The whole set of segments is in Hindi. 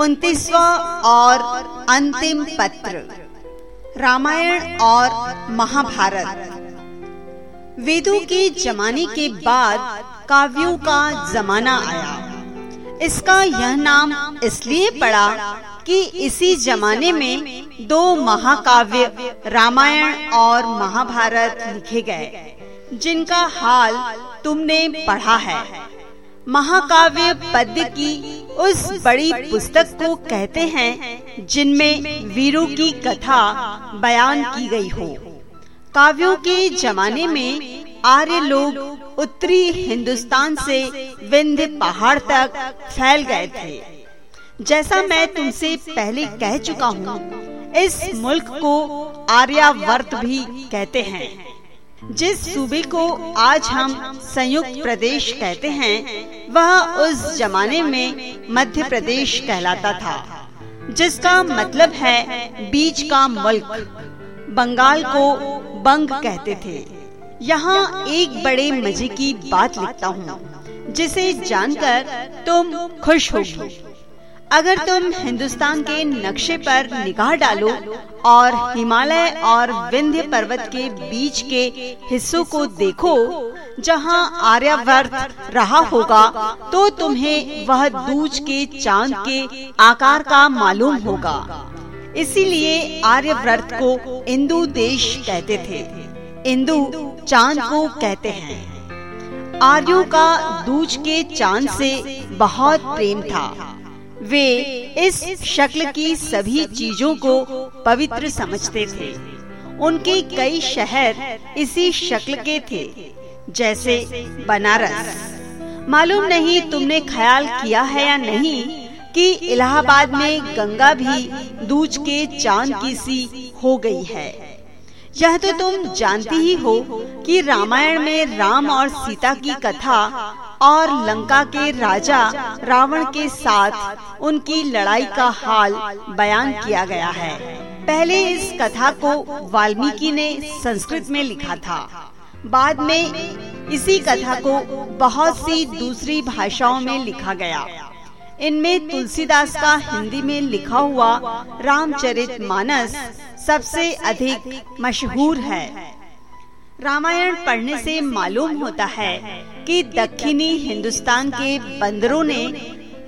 उन्तीसवा और अंतिम पत्र, रामायण और महाभारत। वेदों के जमाने के बाद काव्यों का जमाना आया। इसका यह नाम इसलिए पड़ा कि इसी जमाने में दो महाकाव्य, रामायण और महाभारत लिखे गए, जिनका हाल तुमने पढ़ा है। महाकाव्य पद्य की उस बड़ी पुस्तक को कहते हैं, जिनमें वीरों की कथा बयान की गई हो। काव्यों के जमाने में आर्य लोग उत्तरी हिंदुस्तान से विंध्य पहाड़ तक फैल गए थे। जैसा मैं तुमसे पहले कह चुका हूँ, इस मुल्क को आर्यावर्त भी कहते हैं। जिस सूबे को आज हम संयुक्त प्रदेश कहते हैं वह उस जमाने में मध्य प्रदेश कहलाता था, जिसका मतलब है बीच का मुल्क। बंगाल को बंग कहते थे। यहाँ एक बड़े मज़े की बात लिखता हूँ, जिसे जानकर तुम खुश होगी। अगर तुम हिंदुस्तान के नक्शे पर निगाह डालो और हिमालय और विंध्य पर्वत के बीच के हिस्सों को देखो जहाँ आर्यवर्त रहा होगा तो तुम्हें वह दूज के चाँद के आकार का मालूम होगा। इसीलिए आर्यव्रत को इंदु देश कहते थे। इंदु चाँद को कहते हैं। आर्यों का दूज के चाँद से बहुत प्रेम था। वे इस शक्ल की सभी चीज़ों को पवित्र समझते थे। उनके कई शहर इसी शक्ल के थे। जैसे बनारस। मालूम नहीं तुमने ख्याल किया है या नहीं कि इलाहाबाद में गंगा भी दूज के चाँद की सी हो गई है। यह तो तुम जानती ही हो कि रामायण में राम और सीता की कथा और लंका के राजा रावण के साथ उनकी लड़ाई का हाल बयान किया गया है। पहले इस कथा को वाल्मीकि ने संस्कृत में लिखा था। बाद में इसी कथा को बहुत सी दूसरी भाषाओं में लिखा गया। इनमें तुलसीदास का हिंदी में लिखा हुआ रामचरित मानस सबसे अधिक मशहूर है। रामायण पढ़ने से मालूम होता है कि दक्षिणी हिंदुस्तान के बंदरों ने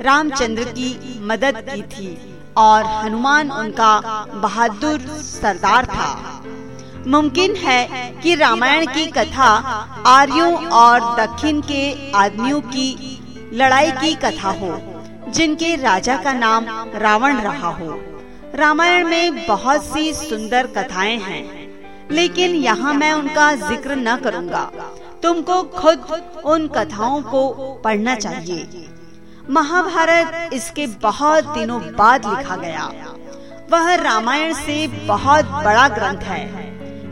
रामचंद्र की मदद की थी और हनुमान उनका बहादुर सरदार था। मुमकिन है कि रामायण की कथा आर्यों और दक्षिण के आदमियों की लड़ाई की कथा हो, जिनके राजा का नाम रावण रहा हो। रामायण में बहुत सी सुंदर कथाएँ हैं, लेकिन यहाँ मैं उनका ज़िक्र न करूँगा। तुमको खुद उन कथाओं को पढ़ना चाहिए। महाभारत इसके बहुत दिनों बाद लिखा गया। वह रामायण से बहुत बड़ा ग्रंथ है।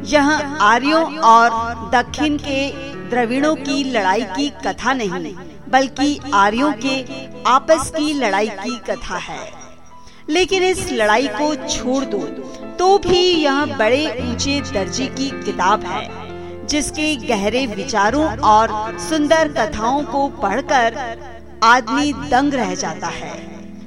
यह आर्यों और दक्षिण के द्रविड़ों की लड़ाई की कथा नहीं, बल्कि आर्यों के आपस की लड़ाई की कथा है। लेकिन इस लड़ाई को छोड़ दो तो भी यह बड़े ऊँचे दर्जे की किताब है, जिसके गहरे विचारों और सुंदर कथाओं को पढ़कर आदमी दंग रह जाता है।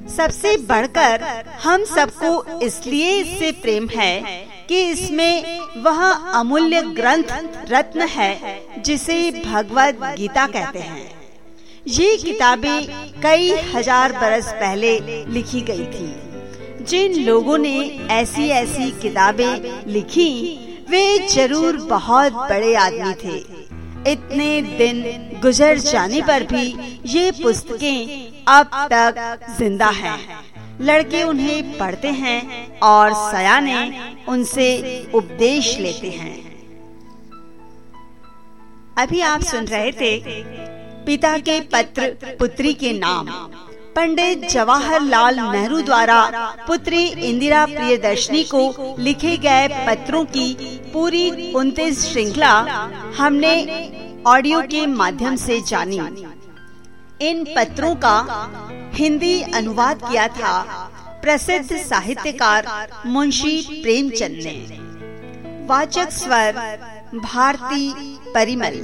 सबसे बढ़कर हम सबको इसलिए इससे प्रेम है कि इसमें वह अमूल्य ग्रंथ रत्न है, जिसे भगवत गीता कहते हैं। ये किताबें कई हज़ार बरस पहले लिखी गई थी। जिन लोगों ने ऐसी ऐसी किताबें लिखी, वे ज़रूर बहुत बड़े आदमी थे। इतने दिन गुजर जाने पर भी ये पुस्तकें अब तक ज़िंदा हैं। लड़के उन्हें पढ़ते हैं और सयाने उनसे उपदेश लेते हैं। अभी आप सुन रहे थे पिता के पत्र, पुत्री के नाम। पंडित जवाहरलाल नेहरू द्वारा पुत्री इंदिरा प्रियदर्शनी को लिखे गए पत्रों की पूरी उनतीस श्रृंखला हमने ऑडियो के माध्यम से जानी। इन पत्रों का हिंदी अनुवाद किया था प्रसिद्ध साहित्यकार मुंशी प्रेमचंद ने। वाचक स्वर भारती परिमल।